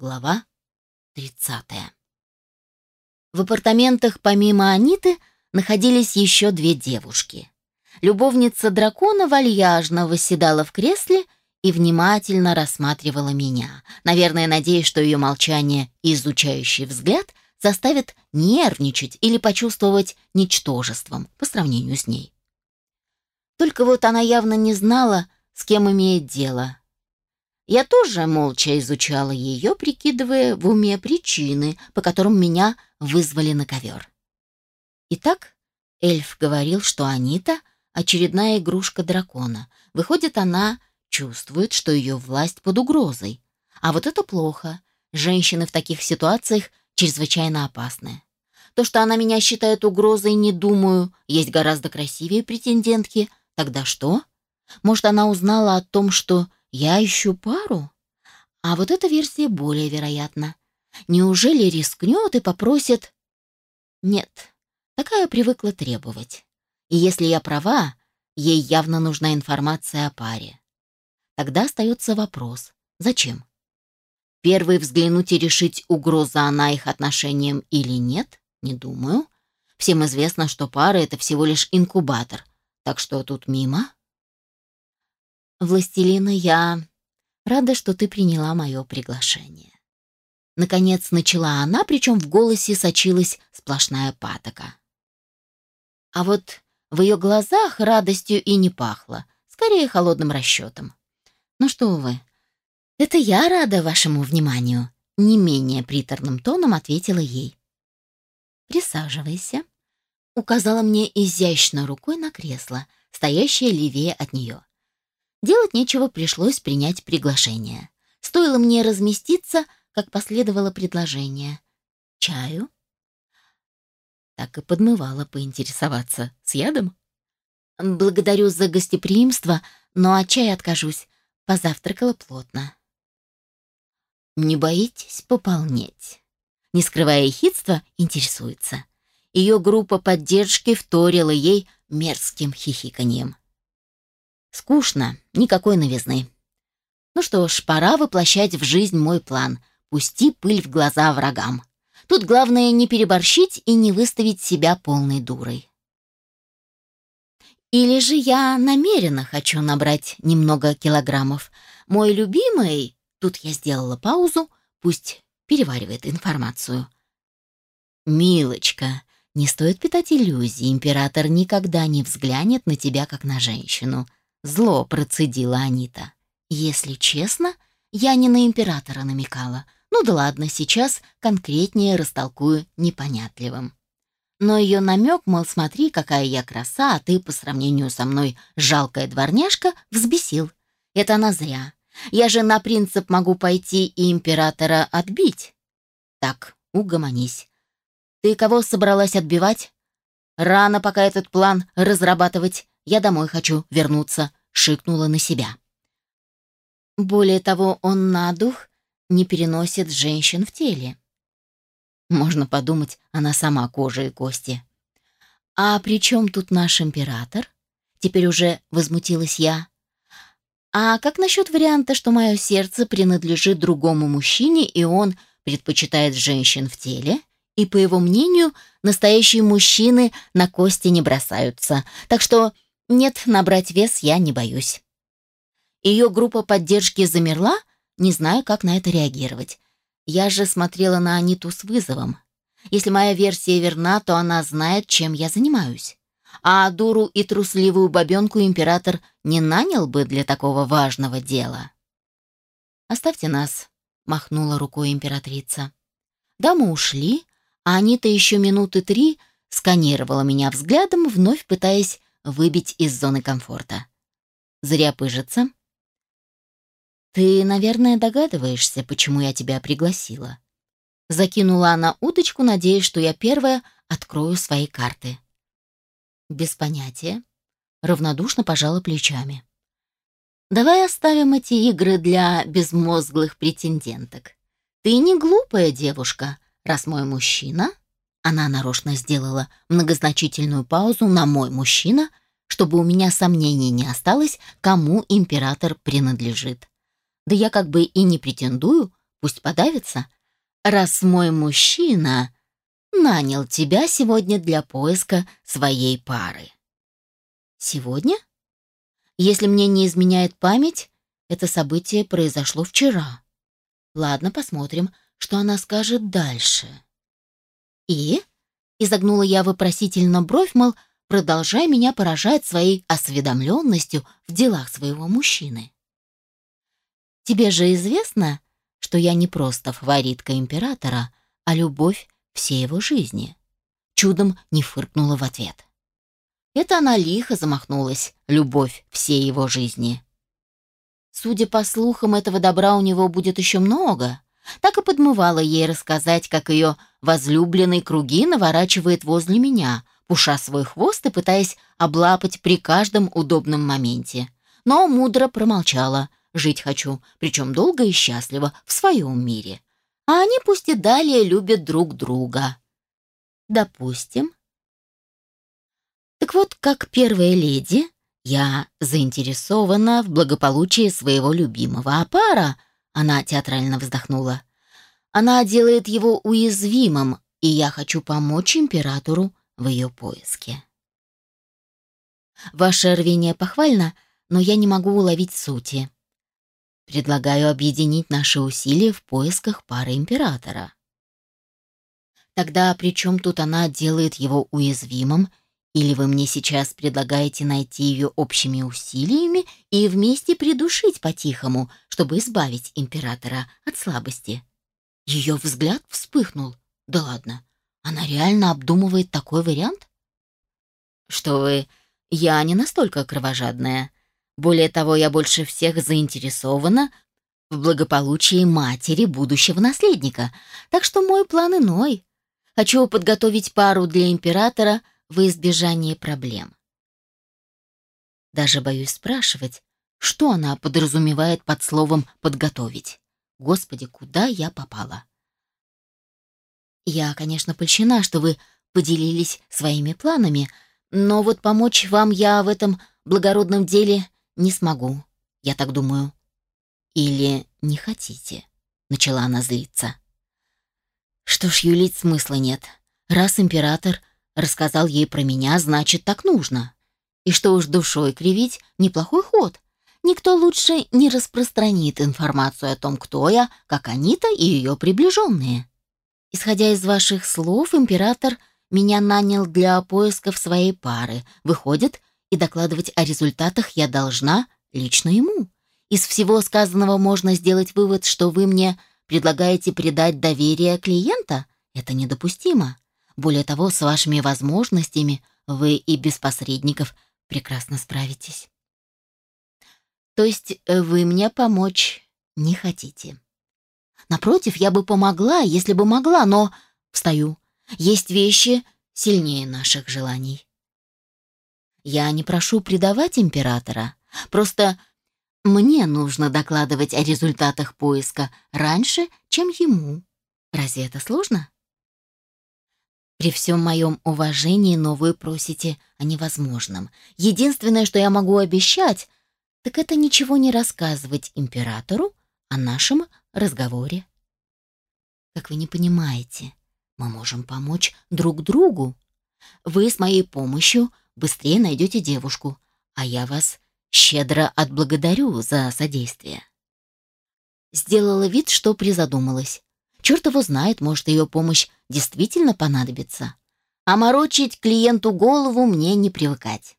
Глава 30. В апартаментах помимо Аниты находились еще две девушки. Любовница дракона вальяжно восседала в кресле и внимательно рассматривала меня, наверное, надеясь, что ее молчание и изучающий взгляд заставят нервничать или почувствовать ничтожеством по сравнению с ней. Только вот она явно не знала, с кем имеет дело, я тоже молча изучала ее, прикидывая в уме причины, по которым меня вызвали на ковер. Итак, эльф говорил, что Анита — очередная игрушка дракона. Выходит, она чувствует, что ее власть под угрозой. А вот это плохо. Женщины в таких ситуациях чрезвычайно опасны. То, что она меня считает угрозой, не думаю, есть гораздо красивее претендентки. Тогда что? Может, она узнала о том, что я ищу пару? А вот эта версия более вероятна. Неужели рискнет и попросит... Нет, такая привыкла требовать. И если я права, ей явно нужна информация о паре. Тогда остается вопрос, зачем? Первый взглянуть и решить, угроза она их отношениям или нет, не думаю. Всем известно, что пара — это всего лишь инкубатор, так что тут мимо. «Властелина, я рада, что ты приняла мое приглашение». Наконец начала она, причем в голосе сочилась сплошная патока. А вот в ее глазах радостью и не пахло, скорее холодным расчетом. «Ну что вы, это я рада вашему вниманию», не менее приторным тоном ответила ей. «Присаживайся», — указала мне изящно рукой на кресло, стоящее левее от нее. Делать нечего, пришлось принять приглашение. Стоило мне разместиться, как последовало предложение. «Чаю?» Так и подмывала поинтересоваться. «С ядом?» «Благодарю за гостеприимство, но от чая откажусь. Позавтракала плотно». «Не боитесь пополнеть?» Не скрывая ехидства, интересуется. Ее группа поддержки вторила ей мерзким хихиканьем. Скучно, никакой новизны. Ну что ж, пора воплощать в жизнь мой план. Пусти пыль в глаза врагам. Тут главное не переборщить и не выставить себя полной дурой. Или же я намеренно хочу набрать немного килограммов. Мой любимый, тут я сделала паузу, пусть переваривает информацию. Милочка, не стоит питать иллюзий, император никогда не взглянет на тебя как на женщину. Зло процедила Анита. Если честно, я не на императора намекала. Ну да ладно, сейчас конкретнее растолкую непонятливым. Но ее намек, мол, смотри, какая я краса, а ты по сравнению со мной жалкая дворняжка, взбесил. Это она зря. Я же на принцип могу пойти и императора отбить. Так, угомонись. Ты кого собралась отбивать? Рано пока этот план разрабатывать. Я домой хочу вернуться», — шикнула на себя. Более того, он на дух не переносит женщин в теле. Можно подумать, она сама кожа и кости. «А при чем тут наш император?» Теперь уже возмутилась я. «А как насчет варианта, что мое сердце принадлежит другому мужчине, и он предпочитает женщин в теле?» И, по его мнению, настоящие мужчины на кости не бросаются. Так что нет, набрать вес я не боюсь. Ее группа поддержки замерла, не знаю, как на это реагировать. Я же смотрела на Аниту с вызовом. Если моя версия верна, то она знает, чем я занимаюсь. А дуру и трусливую бабенку император не нанял бы для такого важного дела. «Оставьте нас», — махнула рукой императрица. Дамы ушли, а Анита еще минуты три сканировала меня взглядом, вновь пытаясь выбить из зоны комфорта. Зря пыжится. «Ты, наверное, догадываешься, почему я тебя пригласила». Закинула она удочку, надеясь, что я первая открою свои карты. Без понятия. Равнодушно пожала плечами. «Давай оставим эти игры для безмозглых претенденток. Ты не глупая девушка, раз мой мужчина она нарочно сделала многозначительную паузу на «мой мужчина», чтобы у меня сомнений не осталось, кому император принадлежит. Да я как бы и не претендую, Пусть подавится. Раз мой мужчина нанял тебя сегодня для поиска своей пары. Сегодня? Если мне не изменяет память, это событие произошло вчера. Ладно, посмотрим, что она скажет дальше. И? Изогнула я вопросительно бровь, мол, продолжай меня поражать своей осведомленностью в делах своего мужчины. Тебе же известно, что я не просто фаворитка императора, а любовь всей его жизни. Чудом не фыркнула в ответ. Это она лихо замахнулась, любовь всей его жизни. Судя по слухам, этого добра у него будет еще много. Так и подмывала ей рассказать, как ее возлюбленный круги наворачивает возле меня, пуша свой хвост и пытаясь облапать при каждом удобном моменте. Но мудро промолчала. Жить хочу, причем долго и счастливо, в своем мире. А они пусть и далее любят друг друга. Допустим. Так вот, как первая леди, я заинтересована в благополучии своего любимого, а пара, она театрально вздохнула, она делает его уязвимым, и я хочу помочь императору в ее поиске. Ваше рвение похвально, но я не могу уловить сути. Предлагаю объединить наши усилия в поисках пары императора. Тогда при чем тут она делает его уязвимым, или вы мне сейчас предлагаете найти ее общими усилиями и вместе придушить по-тихому, чтобы избавить императора от слабости? Ее взгляд вспыхнул. Да ладно, она реально обдумывает такой вариант? Что вы, я не настолько кровожадная. Более того, я больше всех заинтересована в благополучии матери будущего наследника, так что мой план иной. Хочу подготовить пару для императора в избежание проблем. Даже боюсь спрашивать, что она подразумевает под словом «подготовить». Господи, куда я попала? Я, конечно, польщена, что вы поделились своими планами, но вот помочь вам я в этом благородном деле не смогу, я так думаю. Или не хотите?» Начала она злиться. Что ж, юлить смысла нет. Раз император рассказал ей про меня, значит, так нужно. И что уж душой кривить, неплохой ход. Никто лучше не распространит информацию о том, кто я, как Анита и ее приближенные. Исходя из ваших слов, император меня нанял для поисков своей пары. Выходит, и докладывать о результатах я должна лично ему. Из всего сказанного можно сделать вывод, что вы мне предлагаете предать доверие клиента. Это недопустимо. Более того, с вашими возможностями вы и без посредников прекрасно справитесь. То есть э, вы мне помочь не хотите. Напротив, я бы помогла, если бы могла, но... Встаю. Есть вещи сильнее наших желаний. Я не прошу предавать императора. Просто мне нужно докладывать о результатах поиска раньше, чем ему. Разве это сложно? При всем моем уважении, но вы просите о невозможном. Единственное, что я могу обещать, так это ничего не рассказывать императору о нашем разговоре. Как вы не понимаете, мы можем помочь друг другу. Вы с моей помощью быстрее найдете девушку, а я вас щедро отблагодарю за содействие. Сделала вид, что призадумалась. Черт его знает, может, ее помощь действительно понадобится. А морочить клиенту голову мне не привыкать.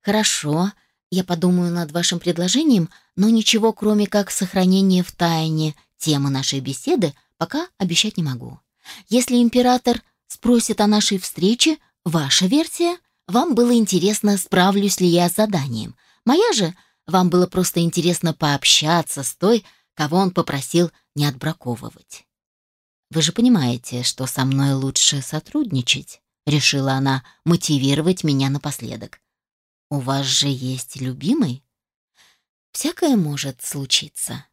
Хорошо, я подумаю над вашим предложением, но ничего, кроме как сохранения в тайне темы нашей беседы, пока обещать не могу. Если император спросит о нашей встрече, ваша версия — вам было интересно, справлюсь ли я с заданием. Моя же, вам было просто интересно пообщаться с той, кого он попросил не отбраковывать. Вы же понимаете, что со мной лучше сотрудничать, решила она мотивировать меня напоследок. У вас же есть любимый? Всякое может случиться.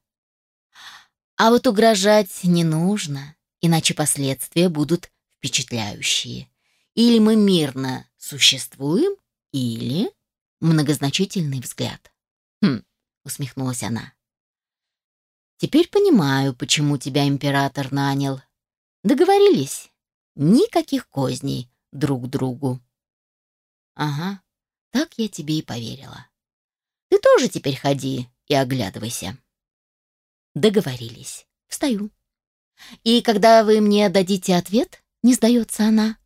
А вот угрожать не нужно, иначе последствия будут впечатляющие. Или мы мирно существуем, или многозначительный взгляд. Хм, усмехнулась она. Теперь понимаю, почему тебя император нанял. Договорились? Никаких козней друг другу. Ага, так я тебе и поверила. Ты тоже теперь ходи и оглядывайся. Договорились. Встаю. И когда вы мне дадите ответ, не сдается она.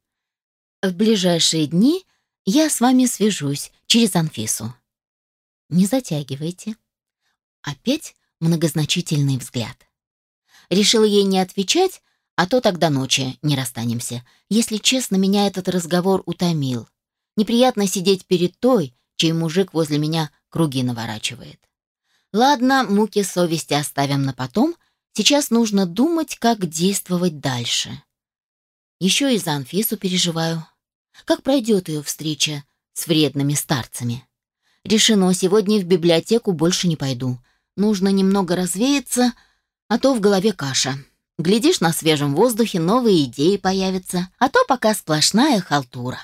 В ближайшие дни я с вами свяжусь через Анфису. Не затягивайте. Опять многозначительный взгляд. Решила ей не отвечать, а то тогда ночи не расстанемся. Если честно, меня этот разговор утомил. Неприятно сидеть перед той, чей мужик возле меня круги наворачивает. Ладно, муки совести оставим на потом. Сейчас нужно думать, как действовать дальше. Еще и за Анфису переживаю. Как пройдет ее встреча с вредными старцами? Решено, сегодня в библиотеку больше не пойду. Нужно немного развеяться, а то в голове каша. Глядишь, на свежем воздухе новые идеи появятся, а то пока сплошная халтура.